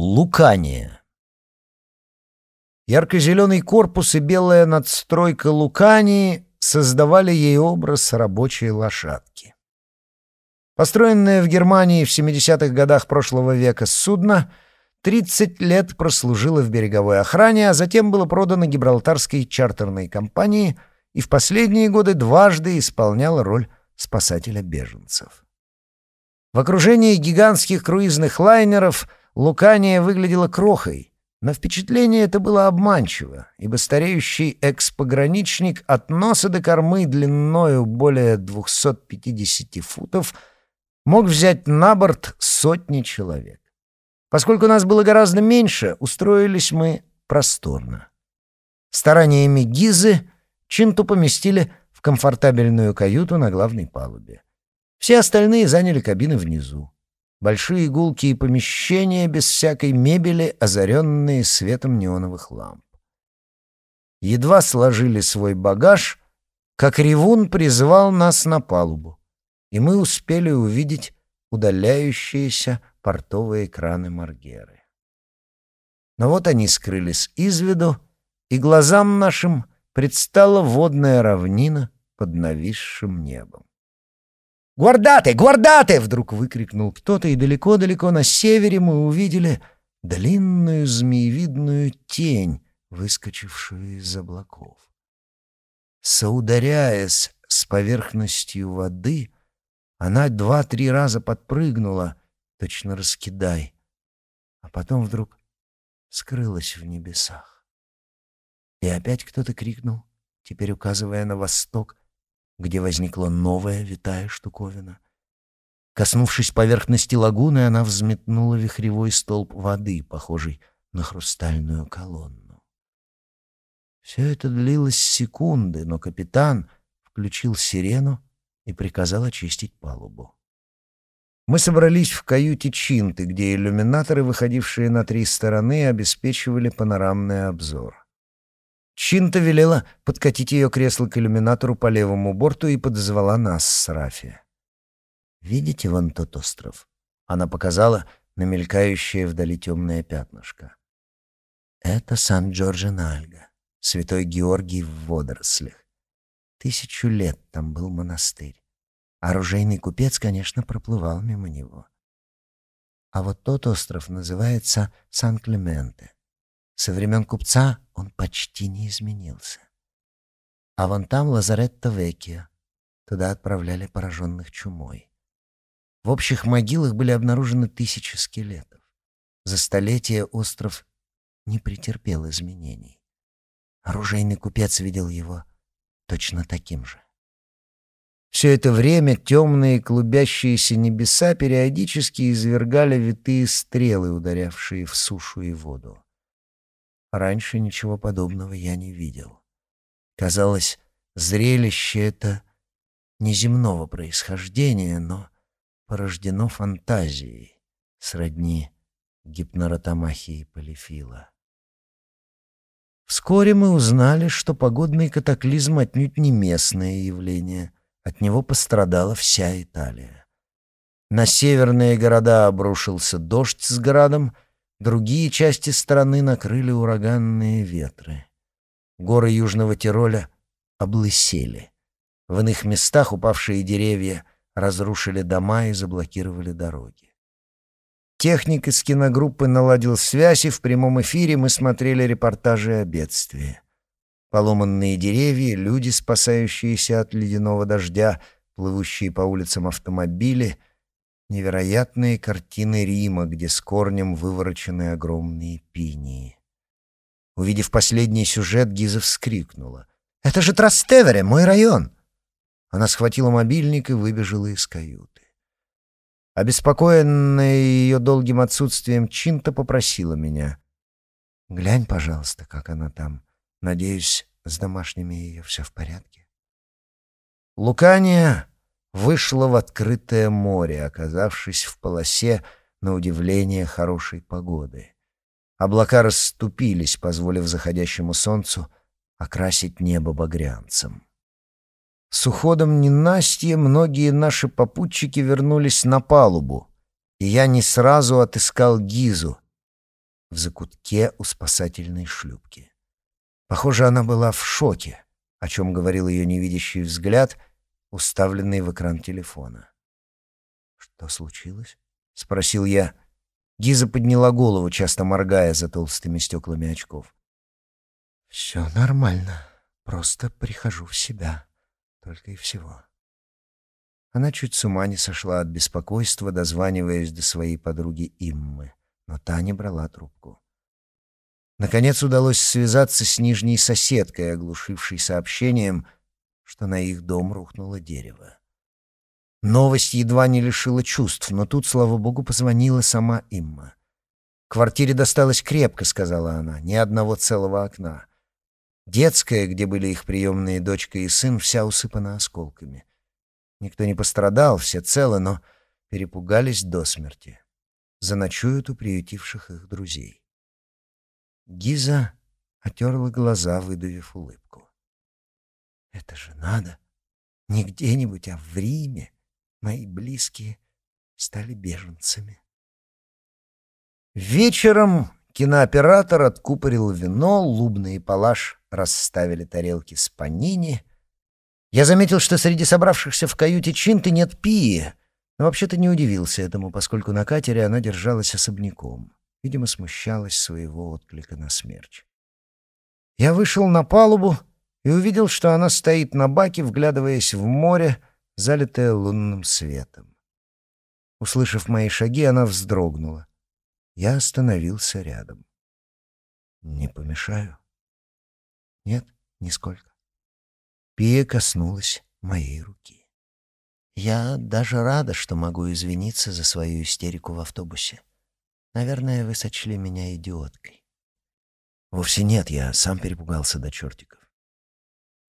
Лукания. Ярко-зеленый корпус и белая надстройка Лукании создавали ей образ рабочей лошадки. Построенное в Германии в 70-х годах прошлого века судно 30 лет прослужило в береговой охране, а затем было продано гибралтарской чартерной компании и в последние годы дважды исполняло роль спасателя беженцев. В окружении гигантских круизных лайнеров Лукания выглядела крохой, но впечатление это было обманчиво, ибо стареющий экс-пограничник от носа до кормы длиною более 250 футов мог взять на борт сотни человек. Поскольку нас было гораздо меньше, устроились мы просторно. Стараниями Гизы Чинту поместили в комфортабельную каюту на главной палубе. Все остальные заняли кабины внизу. Большие гулкие помещения без всякой мебели, озаренные светом неоновых ламп. Едва сложили свой багаж, как ревун призвал нас на палубу, и мы успели увидеть удаляющиеся портовые краны Маргеры. Но вот они скрылись из виду, и глазам нашим предстала водная равнина под нависшим небом. «Гвардаты! Гвардаты!» — вдруг выкрикнул кто-то, и далеко-далеко на севере мы увидели длинную змеевидную тень, выскочившую из облаков. Соударяясь с поверхностью воды, она два-три раза подпрыгнула, точно раскидай, а потом вдруг скрылась в небесах. И опять кто-то крикнул, теперь указывая на восток, где возникла новая витая штуковина. Коснувшись поверхности лагуны, она взметнула вихревой столб воды, похожий на хрустальную колонну. Все это длилось секунды, но капитан включил сирену и приказал очистить палубу. Мы собрались в каюте Чинты, где иллюминаторы, выходившие на три стороны, обеспечивали панорамный обзор. Чинта велела подкатить ее кресло к иллюминатору по левому борту и подозвала нас с Рафи. «Видите вон тот остров?» Она показала на мелькающее вдали темное пятнышко. «Это Сан-Джорджо-Нальго, святой Георгий в водорослях. Тысячу лет там был монастырь. Оружейный купец, конечно, проплывал мимо него. А вот тот остров называется Сан-Клементе. Со времен купца он почти не изменился. А вон там Лазаретто Веккио. Туда отправляли пораженных чумой. В общих могилах были обнаружены тысячи скелетов. За столетия остров не претерпел изменений. Оружейный купец видел его точно таким же. Все это время темные клубящиеся небеса периодически извергали витые стрелы, ударявшие в сушу и воду. Раньше ничего подобного я не видел. Казалось, зрелище это неземного происхождения, но порождено фантазией, сродни гипноротомахии полифила. Вскоре мы узнали, что погодный катаклизм отнюдь не местное явление, от него пострадала вся Италия. На северные города обрушился дождь с градом — Другие части страны накрыли ураганные ветры. Горы Южного Тироля облысели. В иных местах упавшие деревья разрушили дома и заблокировали дороги. Техник из киногруппы наладил связь, и в прямом эфире мы смотрели репортажи о бедствии. Поломанные деревья, люди, спасающиеся от ледяного дождя, плывущие по улицам автомобили — невероятные картины Рима, где с корнем выворочены огромные пинии. Увидев последний сюжет, Гиза вскрикнула. «Это же Трастевере, мой район!» Она схватила мобильник и выбежала из каюты. Обеспокоенная ее долгим отсутствием, Чинта попросила меня. «Глянь, пожалуйста, как она там. Надеюсь, с домашними ее все в порядке». Лукания вышла в открытое море, оказавшись в полосе, на удивление, хорошей погоды. Облака расступились, позволив заходящему солнцу окрасить небо багрянцем. С уходом ненастья многие наши попутчики вернулись на палубу, и я не сразу отыскал Гизу, в закутке у спасательной шлюпки. Похоже, она была в шоке, о чем говорил ее невидящий взгляд, уставленный в экран телефона. «Что случилось?» — спросил я. Гиза подняла голову, часто моргая за толстыми стеклами очков. «Все нормально. Просто прихожу в себя. Только и всего». Она чуть с ума не сошла от беспокойства, дозваниваясь до своей подруги Иммы, но та не брала трубку. Наконец удалось связаться с нижней соседкой, оглушившей сообщением, что на их дом рухнуло дерево. Новость едва не лишила чувств, но тут, слава богу, позвонила сама Имма. «Квартире досталось крепко», — сказала она, — «ни одного целого окна. Детская, где были их приемные дочка и сын, вся усыпана осколками. Никто не пострадал, все целы, но перепугались до смерти. Заночуют у приютивших их друзей. Гиза отерла глаза, выдавив улыбку. «Это же надо! Не где-нибудь, а в Риме мои близкие стали беженцами». Вечером кинооператор откупорил вино, Лубна и Палаш расставили тарелки с панини — я заметил, что среди собравшихся в каюте Чинты нет Пии, но вообще-то не удивился этому, поскольку на катере она держалась особняком. Видимо, смущалась своего отклика на смерч. Я вышел на палубу и увидел, что она стоит на баке, вглядываясь в море, залитое лунным светом. Услышав мои шаги, она вздрогнула. Я остановился рядом. «Не помешаю?» «Нет, нисколько». Пия коснулась моей руки. Я даже рада, что могу извиниться за свою истерику в автобусе. Наверное, вы сочли меня идиоткой. Вовсе нет, я сам перепугался до чертиков.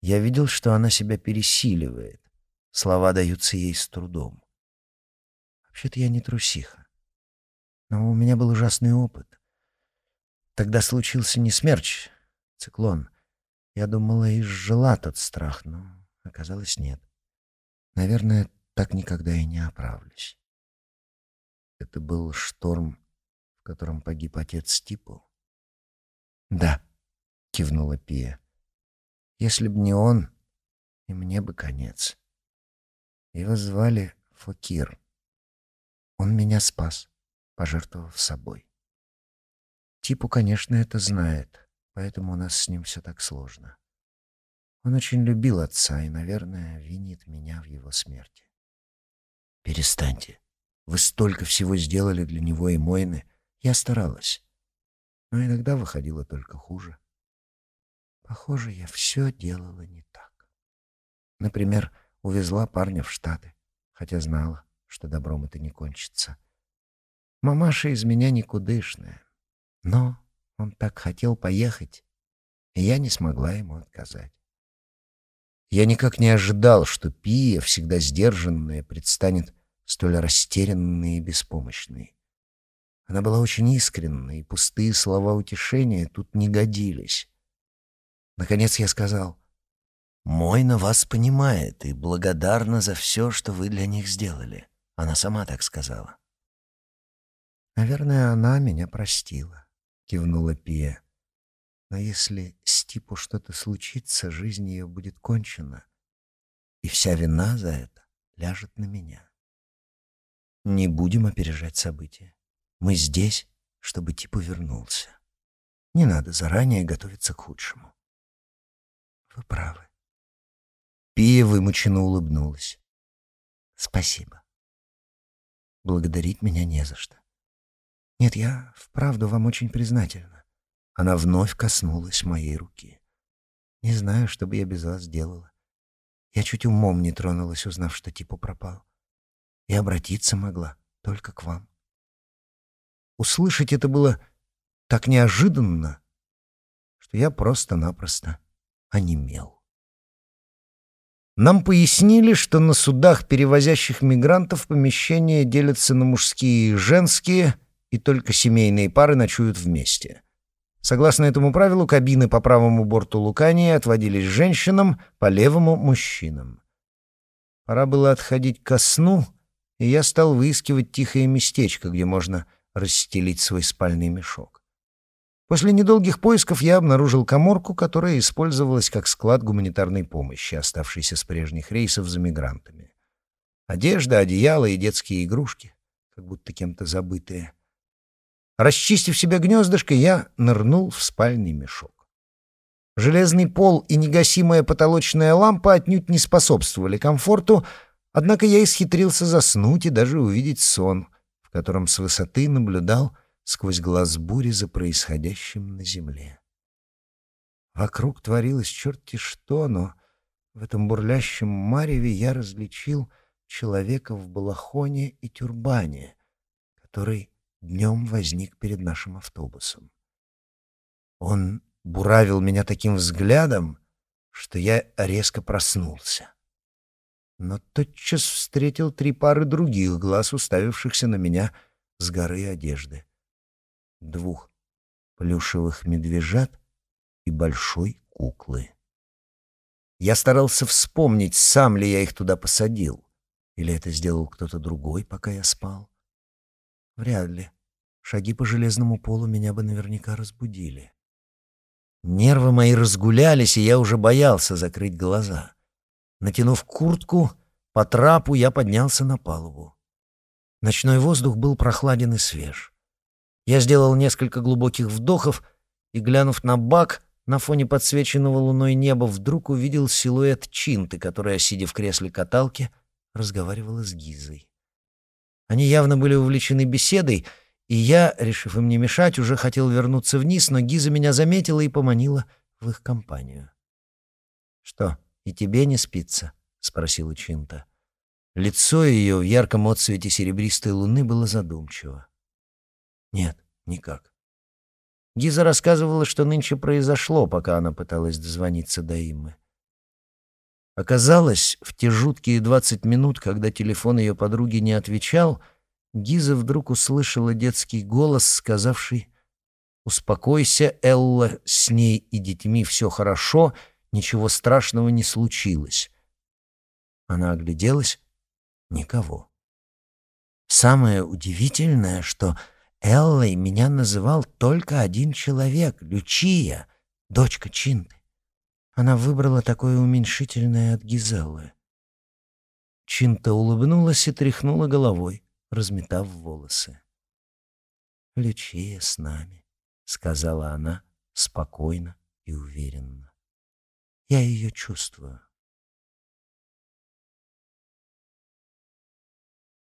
Я видел, что она себя пересиливает. Слова даются ей с трудом. Вообще-то я не трусиха. Но у меня был ужасный опыт. Тогда случился не смерч, циклон — я думала, изжила тот страх, но оказалось нет. Наверное, так никогда и не оправлюсь. Это был шторм, в котором погиб отец Типу? Да, кивнула Пия. Если б не он, и мне бы конец. Его звали Фокир. Он меня спас, пожертвовав собой. Типу, конечно, это знает поэтому у нас с ним все так сложно. Он очень любил отца и, наверное, винит меня в его смерти. Перестаньте. Вы столько всего сделали для него и Мойны. Я старалась. Но иногда выходило только хуже. Похоже, я все делала не так. Например, увезла парня в Штаты, хотя знала, что добром это не кончится. Мамаша из меня никудышная. Но он так хотел поехать, и я не смогла ему отказать. Я никак не ожидал, что Пия, всегда сдержанная, предстанет столь растерянной и беспомощной. Она была очень искренна, и пустые слова утешения тут не годились. Наконец я сказал, «Мой на вас понимает и благодарна за все, что вы для них сделали». Она сама так сказала. Наверное, она меня простила кивнула Пия. Но если Стипу что-то случится, жизнь ее будет кончена, и вся вина за это ляжет на меня. Не будем опережать события. Мы здесь, чтобы Типу вернулся. Не надо заранее готовиться к худшему. Вы правы. Пия вымученно улыбнулась. Спасибо. Благодарить меня не за что. Нет, я вправду вам очень признательна. Она вновь коснулась моей руки. Не знаю, что бы я без вас делала. Я чуть умом не тронулась, узнав, что типа пропал. И обратиться могла только к вам. Услышать это было так неожиданно, что я просто-напросто онемел. Нам пояснили, что на судах, перевозящих мигрантов, помещения делятся на мужские и женские — и только семейные пары ночуют вместе. Согласно этому правилу, кабины по правому борту Лукании отводились женщинам, по левому — мужчинам. Пора было отходить ко сну, и я стал выискивать тихое местечко, где можно расстелить свой спальный мешок. После недолгих поисков я обнаружил коморку, которая использовалась как склад гуманитарной помощи, оставшейся с прежних рейсов за мигрантами. Одежда, одеяло и детские игрушки, как будто кем-то забытые. Расчистив себе гнездышко, я нырнул в спальный мешок. Железный пол и негасимая потолочная лампа отнюдь не способствовали комфорту, однако я исхитрился заснуть и даже увидеть сон, в котором с высоты наблюдал сквозь глаз бури за происходящим на земле. Вокруг творилось черти что, но в этом бурлящем мареве я различил человека в балахоне и тюрбане, который днем возник перед нашим автобусом. Он буравил меня таким взглядом, что я резко проснулся. Но тотчас встретил три пары других глаз, уставившихся на меня с горы одежды двух плюшевых медвежат и большой куклы. Я старался вспомнить, сам ли я их туда посадил, или это сделал кто-то другой, пока я спал. Вряд ли. Шаги по железному полу меня бы наверняка разбудили. Нервы мои разгулялись, и я уже боялся закрыть глаза. Натянув куртку, по трапу я поднялся на палубу. Ночной воздух был прохладен и свеж. Я сделал несколько глубоких вдохов и, глянув на бак, на фоне подсвеченного луной неба, вдруг увидел силуэт Чинты, которая, сидя в кресле каталки, разговаривала с Гизой. Они явно были увлечены беседой, и я, решив им не мешать, уже хотел вернуться вниз, но Гиза меня заметила и поманила в их компанию. «Что, и тебе не спится?» — спросила Чинта. Лицо ее в ярком отсвете серебристой луны было задумчиво. Нет, никак. Гиза рассказывала, что нынче произошло, пока она пыталась дозвониться до Иммы. Оказалось, в те жуткие двадцать минут, когда телефон ее подруги не отвечал, Гиза вдруг услышала детский голос, сказавший «Успокойся, Элла, с ней и детьми все хорошо, ничего страшного не случилось». Она огляделась — никого. Самое удивительное, что Эллой меня называл только один человек — Лючия, дочка Чинты. Она выбрала такое уменьшительное от Гизеллы. Чинта улыбнулась и тряхнула головой, разметав волосы. «Лючия с нами», — сказала она спокойно и уверенно. «Я ее чувствую».